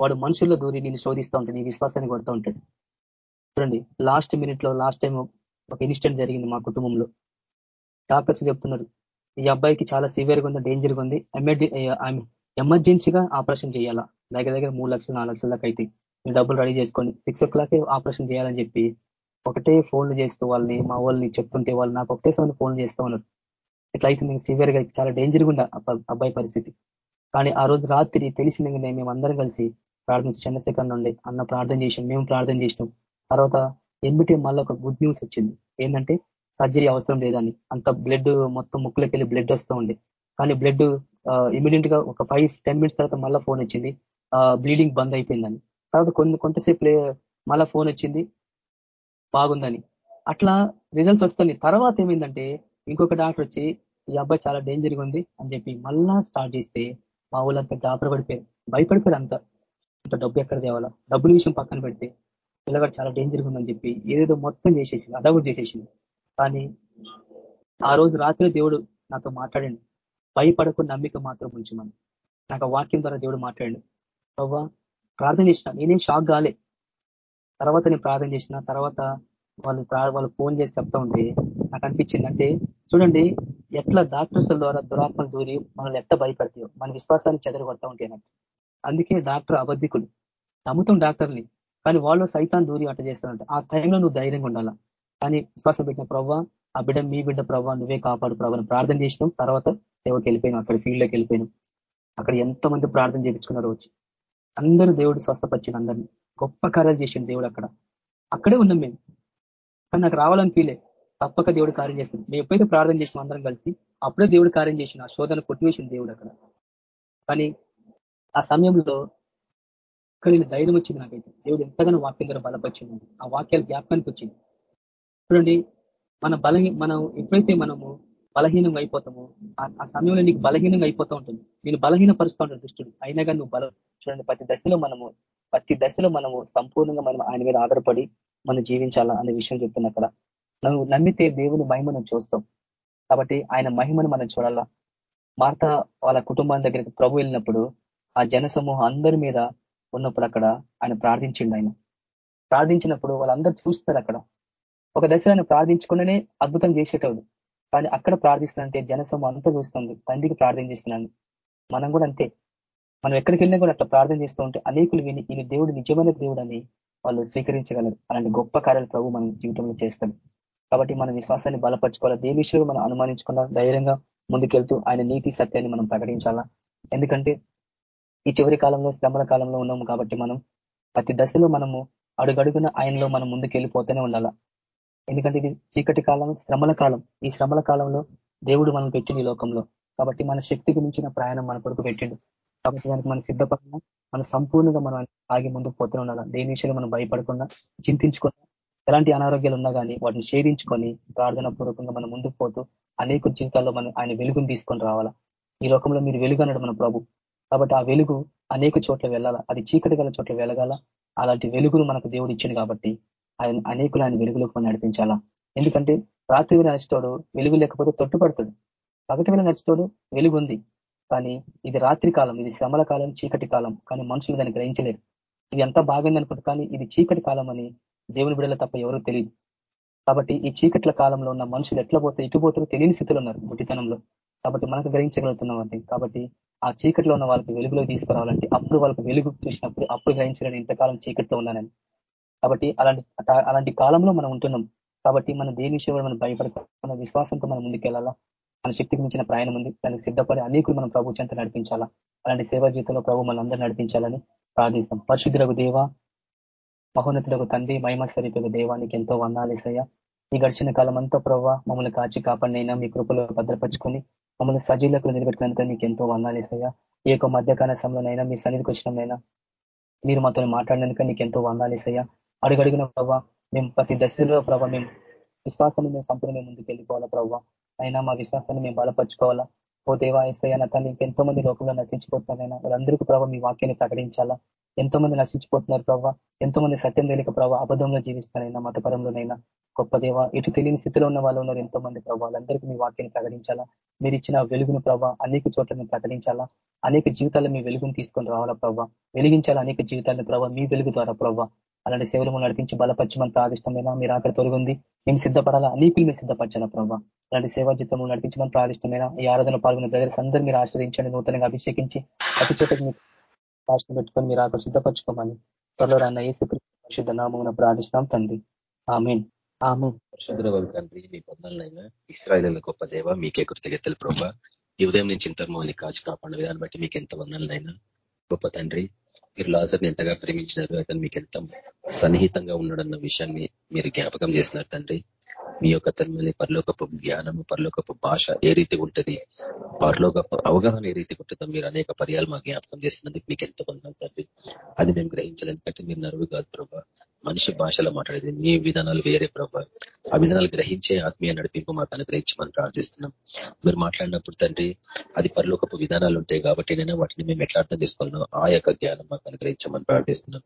వాడు మనుషుల్లో దూరి నేను శోధిస్తూ ఉంటాడు నీ విశ్వాసాన్ని కొడుతూ ఉంటాడు. చూడండి లాస్ట్ మినిట్లో లాస్ట్ టైం ఒక ఇన్సిడెంట్ జరిగింది మా కుటుంబంలో. డాక్టర్స్ చెప్తున్నారు ఈ అబ్బాయికి చాలా సివియర్గా ఉంది డేంజర్గా ఉంది. ఎమర్జెన్సీగా ఆపరేషన్ చేయాలా? దగ్గర దగ్గర మూడు లక్షలు నాలుగు లక్షల దాకా అయితే డబ్బులు రెడీ చేసుకొని సిక్స్ ఓ క్లాక్ ఆపరేషన్ చేయాలని చెప్పి ఒకటే ఫోన్లు చేస్తూ వాళ్ళని మా వాళ్ళని చెప్తుంటే వాళ్ళు నాకు ఒకటే సమయం చేస్తూ ఉన్నారు. ఇట్లా అయితే మీకు సివియర్గా చాలా డేంజర్గా ఉండ అబ్బాయి పరిస్థితి. కానీ ఆ రోజు రాత్రి తెలిసిన మేము అందరం కలిసి ప్రార్థించి చంద్రశేఖర్ నుండి అన్న ప్రార్థన చేసాం మేము ప్రార్థన చేసినాం. తర్వాత ఎన్బిటి మళ్ళీ ఒక గుడ్ న్యూస్ వచ్చింది. ఏంటంటే సర్జరీ అవసరం లేదని. అంత బ్లడ్ మొత్తం ముక్కులోకి వెళ్ళి బ్లడ్ వస్తూ ఉంది కానీ బ్లడ్ ఇమీడియట్గా ఒక ఫైవ్ టెన్ మినిట్స్ తర్వాత మళ్ళీ ఫోన్ వచ్చింది. బ్లీడింగ్ బంద్ అయిపోయిందని. తర్వాత కొన్ని కొంతసేపు మళ్ళీ ఫోన్ వచ్చింది. బాగుందని. అట్లా రిజల్ట్స్ వస్తుంది తర్వాత ఏమైందంటే ఇంకొక డాక్టర్ వచ్చి ఈ అబ్బాయి చాలా డేంజర్గా ఉంది అని చెప్పి మళ్ళా స్టార్ట్ చేస్తే మా వాళ్ళంతా గాబర పడిపోయారు. భయపడిపోయారు అంత. డబ్బు ఎక్కడ తేవాలా? డబ్బుల విషయం పక్కన పెడితే పిల్లగాడు చాలా డేంజర్గా ఉందని చెప్పి ఏదేదో మొత్తం చేసేసింది. కూడా చేసేసింది. కానీ ఆ రోజు రాత్రి దేవుడు నాతో మాట్లాడండి. భయపడకు నమ్మిక మాత్రం ఉంచమని. నాకు వాక్యం ద్వారా దేవుడు మాట్లాడండి. బాబా ప్రార్థన చేసిన నేనేం షాక్ కాలే. తర్వాత నేను ప్రార్థన చేసిన తర్వాత వాళ్ళు వాళ్ళు ఫోన్ చేసి చెప్తా ఉంటే నాకు అనిపించింది అంటే చూడండి ఎట్లా డాక్టర్స్ ద్వారా దురాత్మలు దూరి మనల్ని ఎట్లా భయపడతాయో మన విశ్వాసాన్ని చెదరగొడతా ఉంటే అందుకే డాక్టర్ అబద్ధికుడు నమ్ముతాం డాక్టర్ని కానీ వాళ్ళు సైతాన్ దూరి అట్ట చేస్తారంట. ఆ టైంలో నువ్వు ధైర్యంగా ఉండాలా? కానీ విశ్వాసం పెట్టిన ప్రభావ ఆ బిడ్డ మీ బిడ్డ ప్రవ్వా నువ్వే కాపాడు ప్రభావం ప్రార్థన చేసినాం. తర్వాత సేవకి వెళ్ళిపోయినాం అక్కడ ఫీల్డ్లోకి వెళ్ళిపోయినాం. అక్కడ ఎంతో మంది ప్రార్థన చేయించుకున్నారు వచ్చి. అందరూ దేవుడు స్వస్థపరిచిన అందరినీ. గొప్ప కార్యాలు చేసిండు దేవుడు అక్కడ. అక్కడే ఉన్నాం మేము. కానీ నాకు రావాలని ఫీలే తప్పక దేవుడు కార్యం చేస్తుంది మేము ఎప్పుడైతే ప్రార్థన చేసినాం అందరం కలిసి అప్పుడే దేవుడు కార్యం చేసిన ఆ శోధన కొట్టివేసిన దేవుడు అక్కడ. కానీ ఆ సమయంలో కలిగిన ధైర్యం వచ్చింది నాకైతే. దేవుడు ఎంతగానో వాక్యం ద్వారా బలపరిచింది ఆ వాక్యాలు జ్ఞాపకానికి వచ్చింది. చూడండి మన బలహీ మనం ఎప్పుడైతే మనము బలహీనంగా అయిపోతామో ఆ సమయంలో నీకు బలహీనంగా అయిపోతూ ఉంటుంది. నేను బలహీన పరుస్తూ ఉంటాను దుష్టుడు. అయినా కానీ నువ్వు బలం చూడండి ప్రతి దశలో మనము ప్రతి దశలో మనము సంపూర్ణంగా మనం ఆయన మీద ఆధారపడి మనం జీవించాలా అనే విషయం చెప్తున్నా అక్కడ. నువ్వు నమ్మితే దేవుని మహిమను చూస్తాం కాబట్టి ఆయన మహిమను మనం చూడాలా? మార్త వాళ్ళ కుటుంబం దగ్గరికి ప్రభు వెళ్ళినప్పుడు ఆ జన సమూహం అందరి మీద ఉన్నప్పుడు అక్కడ ఆయన ప్రార్థించిండు ఆయన. ప్రార్థించినప్పుడు వాళ్ళందరూ చూస్తారు అక్కడ. ఒక దశలో ఆయన అద్భుతం చేసేటోడు. కానీ అక్కడ ప్రార్థిస్తున్నంటే జనసమూహం అంతా చూస్తుంది. తండ్రికి ప్రార్థన చేస్తున్నాను మనం కూడా అంతే. మనం ఎక్కడికి వెళ్ళినా కూడా అట్లా ప్రార్థన చేస్తూ ఉంటే అనేకులు విని ఈయన దేవుడు నిజమైన దేవుడు అని వాళ్ళు స్వీకరించగలరు. అలాంటి గొప్ప కార్యాలు ప్రభు మన జీవితంలో చేస్తాడు. కాబట్టి మన విశ్వాసాన్ని బలపరచుకోవాలి? దేని విషయంలో మనం అనుమానించకుండా ధైర్యంగా ముందుకెళ్తూ ఆయన నీతి సత్యాన్ని మనం ప్రకటించాలా? ఎందుకంటే ఈ చివరి కాలంలో శ్రమల కాలంలో ఉన్నాము కాబట్టి మనం ప్రతి దశలో మనము అడుగడుగున ఆయనలో మనం ముందుకు వెళ్ళిపోతూనే ఉండాలా? ఎందుకంటే ఇది చీకటి కాలం శ్రమల కాలం. ఈ శ్రమల కాలంలో దేవుడు మనం పెట్టింది ఈ లోకంలో. కాబట్టి మన శక్తికి మించిన ప్రయాణం మన కొడుకు పెట్టిండు. కాబట్టి దానికి మనం సిద్ధపడినా మన సంపూర్ణంగా మనం ఆగి ముందుకు పోతూనే ఉండాలి? దేని విషయంలో మనం భయపడకుండా చింతించకుండా ఎలాంటి అనారోగ్యాలు ఉన్నా కానీ వాటిని షేరించుకొని ప్రార్థన పూర్వకంగా మనం ముందుకు పోతూ అనేక జీవితాల్లో మనం ఆయన వెలుగుని తీసుకొని రావాలా? ఈ లోకంలో మీరు వెలుగు అన్నాడు మన ప్రభు. కాబట్టి ఆ వెలుగు అనేక చోట్ల వెళ్ళాలా? అది చీకటి గల చోట్ల వెళ్ళగాల? అలాంటి వెలుగును మనకు దేవుడు ఇచ్చింది కాబట్టి ఆయన అనేకులు ఆయన వెలుగులోకి నడిపించాలా? ఎందుకంటే రాత్రి నడిచేటోడు వెలుగు లేకపోతే తొట్టుపడతాడు. పగటి వేళ నడుచుతాడు వెలుగు ఉంది కానీ ఇది రాత్రి కాలం ఇది శ్రమల కాలం చీకటి కాలం. కానీ మనుషులు దాన్ని గ్రహించలేరు. ఇది ఎంత బాగుంది అనుకుంటు కానీ ఇది చీకటి కాలం అని దేవుని బిడల తప్ప ఎవరూ తెలియదు. కాబట్టి ఈ చీకట్ల కాలంలో ఉన్న మనుషులు ఎట్లా పోతే ఇటు పోతారో తెలియని స్థితిలో ఉన్నారు గుడ్డితనంలో కాబట్టి మనకు గ్రహించగలుగుతున్నాం కాబట్టి ఆ చీకట్లో ఉన్న వాళ్ళకి వెలుగులో తీసుకురావాలంటే అప్పుడు వాళ్ళకి వెలుగు చూసినప్పుడు అప్పుడు గ్రహించలేని ఇంతకాలం చీకట్లో ఉన్నానని. కాబట్టి అలాంటి అలాంటి కాలంలో మనం ఉంటున్నాం. కాబట్టి మనం దేని విషయంలో మనం భయపడకుండా విశ్వాసంతో మనం ముందుకెళ్ళాలా? మన శక్తికి మించిన ప్రయాణం ఉంది. దానికి సిద్ధపడి అనేకులు మనం ప్రభు చెంత నడిపించాలా? అలాంటి సేవా జీవితంలో ప్రభు మన అందరూ నడిపించాలని ప్రార్థిస్తాం. పరిశుద్ధులకు దేవ మహోన్నతులకు తండ్రి మహిమ దేవానికి ఎంతో వందాలేసయ్య ఈ గడిచిన కాలం అంతా ప్రభావ మమ్మల్ని కాచి కాపాడినైనా మీ కృపలో భద్రపరుచుకొని మమ్మల్ని సజీలకు నిలబెట్టుకున్నందుకు మీకు ఎంతో వందాలేసయ్యా ఈ యొక్క మధ్యకాల సమయంలోనైనా మీ సన్నిధికి వచ్చినైనా మీరు మాతో మాట్లాడినందుకు నీకు ఎంతో వందాలేసయ్యా అడుగడిగిన ప్రభావ మేము ప్రతి దశలో ప్రభావ మేము విశ్వాసాన్ని మేము సంపూర్ణ ముందుకు వెళ్ళిపోవాలా ప్రభావ అయినా మా విశ్వాసాన్ని మేము బలపరుచుకోవాలా? ఓ దేవా నా తను ఎంతో మంది లోకంలో నశించిపోతున్నారైనా వాళ్ళందరికీ ప్రభావ మీ వాక్యాన్ని ప్రకటించాలా? ఎంతో మంది నశించిపోతున్నారు ప్రభావ ఎంతో మంది సత్యం తెలియక ప్రభావ అబద్ధంలో జీవిస్తారైనా మతపరంలోనైనా? గొప్ప దేవ ఇటు తెలియని స్థితిలో ఉన్న వాళ్ళు ఉన్నారు ఎంతో మంది ప్రభావ వాళ్ళందరికీ మీ వాక్యాన్ని ప్రకటించాలా? మీరు ఇచ్చిన వెలుగును ప్రభావ అనేక చోట్ల ప్రకటించాలా? అనేక జీవితాల్లో మీ వెలుగును తీసుకొని రావాలా ప్రభావ వెలిగించాలా అనేక జీవితాలను ప్రభావ మీ వెలుగు ద్వారా ప్రభావ అలాంటి సేవలు నడిపించి బలపరచమని ప్రాదిష్టమైనా మీరు అక్కడ తొలగింది. మేము సిద్ధపడాలా? అనేకులు మీరు సిద్ధపరచాలా ప్రభావ అలాంటి సేవా జీవితంలో నడిపించమని ప్రాదిష్టమైన ఈ ఆరాధన పాల్గొన్న బ్రదర్స్ అందరూ మీరు ఆశ్రయించండి నూతనంగా అభిషేకించి అతి చోట మీకు రాష్ట్రం పెట్టుకొని మీరు అక్కడ సిద్ధపరచుకోమని త్వరలో రాన్న ఏ పరిశుద్ధ నామం ప్రార్థిస్తున్నాం తండ్రి. ఆమెన్. ఆమె
తండ్రి మీ పొందాలైనా ఇస్రాయల్ గొప్ప దేవ మీకే కృతజ్ఞతలు ప్రభా. ఈ ఉదయం నుంచి ఇంత మమ్మల్ని కాచి కాపాడిన విధానం బట్టి మీకు ఎంత వందలైనా గొప్ప తండ్రి. మీరు లాజర్ని ఎంతగా ప్రేమించినారు అతను మీకు ఎంత సన్నిహితంగా ఉన్నాడన్న విషయాన్ని మీరు జ్ఞాపకం చేసినారు తండ్రి. మీ యొక్క తన్మల్ని పరలోకపు జ్ఞానము పరలోకపు భాష ఏ రీతి ఉంటుంది పరలోకపు అవగాహన ఏ రీతి ఉంటుందో మీరు అనేక పర్యాలు మా జ్ఞాపకం చేసినందుకు మీకు ఎంత బంధం తండ్రి. అది మేము గ్రహించాలి ఎందుకంటే మీరు నరువు కాదు ప్రభావ మనిషి భాషలో మాట్లాడేది మీ విధానాలు వేరే ప్రభావ ఆ విధానాలు గ్రహించే ఆత్మీయ నడిపింపు మాకు అనుగ్రహించమని ప్రార్థిస్తున్నాం. మీరు మాట్లాడినప్పుడు తండ్రి అది పరిలోకపు విధానాలు ఉంటాయి కాబట్టి నేను వాటిని మేము ఎట్లా అర్థం చేసుకోవాలనో ఆ యొక్క జ్ఞానం మాకు అనుగ్రహించమని ప్రార్థిస్తున్నాం.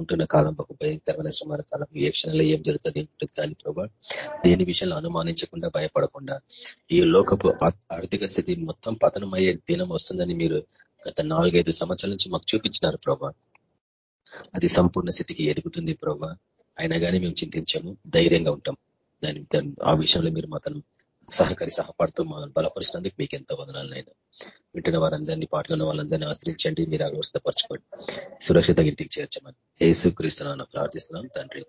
ఉంటున్న కాలం ఒక భయంకరమైన సుమార కాలం. ఏ క్షణంలో ఏం జరుగుతుంది ఉంటుంది కానీ ప్రభా దేని విషయంలో అనుమానించకుండా భయపడకుండా ఈ లోకపు ఆర్థిక స్థితి మొత్తం పతనమయ్యే దినం వస్తుందని మీరు గత నాలుగైదు సంవత్సరాల నుంచి మాకు చూపించినారు ప్రభా. అది సంపూర్ణ స్థితికి ఎదుగుతుంది ప్రభావ అయినా కానీ మేము చింతించము ధైర్యంగా ఉంటాం. దాని ఆ విషయంలో మీరు మాతను సహకరి సహపడుతూ మమ్మల్ని బలపరిచినందుకు మీకు ఎంత వదనాలనైనా వింటున్న వారందరినీ పాటలను వాళ్ళందరినీ ఆశ్రయించండి మీరు అగవస్థపరచుకోండి సురక్షిత ఇంటికి చేర్చమని ఏసు క్రీస్తున్నాను ప్రార్థిస్తున్నాం తండ్రి.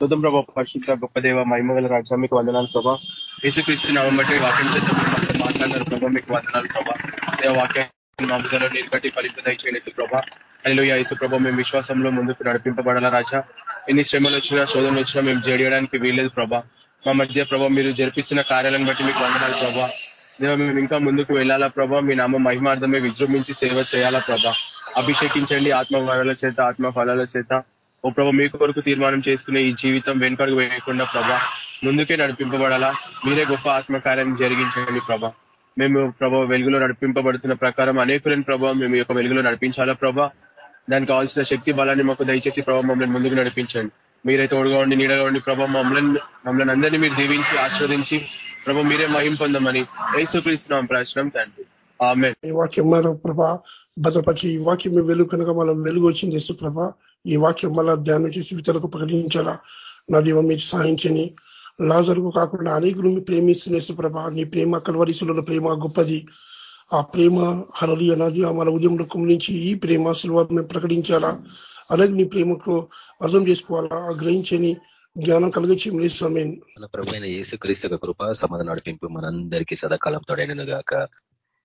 శుతం ప్రభా పరిశుద్ధ గొప్ప దేవ మహిమగల రాజా మీకు వందనాలు ప్రభా. యేసుక్రీస్తు నామం బట్టి వాక్యం మాట్లాడినారు ప్రభా మీకు వందనాలు ప్రభా. వాక్యం నీరు కట్టి ఫలిత దయచేయండి ప్రభా. అనిలో యేసు ప్రభా మేము విశ్వాసంలో ముందుకు నడిపింపబడాల రాజా? ఎన్ని శ్రమలు వచ్చినా శోధనలు వచ్చినా మేము జడియడానికి వీల్లేదు ప్రభా. మా మధ్య ప్రభా మీరు జరిపిస్తున్న కార్యాలను బట్టి మీకు వందనాలు ప్రభా. దేవ మేము ఇంకా ముందుకు వెళ్ళాలా ప్రభా? మీ నామ మహిమార్థమే విజృంభించి సేవ చేయాలా ప్రభా. అభిషేకించండి ఆత్మ వరాల చేత ఆత్మ ఫలాల చేత. ఓ ప్రభా మీ కొరకు తీర్మానం చేసుకునే ఈ జీవితం వెనుకడుగు వేయకుండా ప్రభా ముందుకే నడిపింపబడాలా. మీరే గొప్ప ఆత్మకార్యాన్ని జరిగించండి ప్రభా. మేము ప్రభావ వెలుగులో నడిపింపబడుతున్న ప్రకారం అనేకులని ప్రభావం మేము యొక్క వెలుగులో నడిపించాలా ప్రభా. దానికి కావాల్సిన శక్తి బలాన్ని మాకు దయచేసి ప్రభావ మమ్మల్ని ముందుకు నడిపించండి. మీరైతే తోడుగా ఉండి నీడగా ఉండి ప్రభావ మమ్మల్ని మమ్మల్ని అందరినీ మీరు దీవించి ఆస్వాదించి ప్రభా మీరే మహిం పొందమని ఏసుక్రీస్తున్నాం ప్రశ్నం తండ్రి. ఆమె
ఈ వాక్యం మరో ప్రభా భద్రపరిచి ఈ వాక్యం వెలుగు కనుక మనం వెలుగు వచ్చింది యేసు ఈ వాక్యం మళ్ళా ధ్యానం చేసి ఇతరులకు ప్రకటించాలా? నా దీవం మీరు సాధించని లాజరుకు కాకుండా అనేకులు మీ ప్రేమిస్తున్న ప్రభ. నీ ప్రేమ కలవరిసుల ప్రేమ గొప్పది. ఆ ప్రేమ హరలి అన్నది మన ఉదయంలో నుంచి ఈ ప్రేమ సులువ మేము ప్రకటించాలా? అలాగే నీ ప్రేమకు అర్థం చేసుకోవాలా? గ్రహించని జ్ఞానం కలిగించి
మన ప్రభు అయిన యేసుక్రీస్తు కృప సమాధాన నడిపింపు మనందరికీ సదాకాలం తోడైనను గాక.